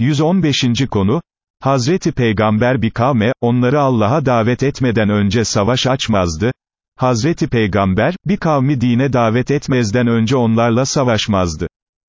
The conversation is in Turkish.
115. konu, Hazreti Peygamber bir kavme, onları Allah'a davet etmeden önce savaş açmazdı, Hazreti Peygamber, bir kavmi dine davet etmezden önce onlarla savaşmazdı.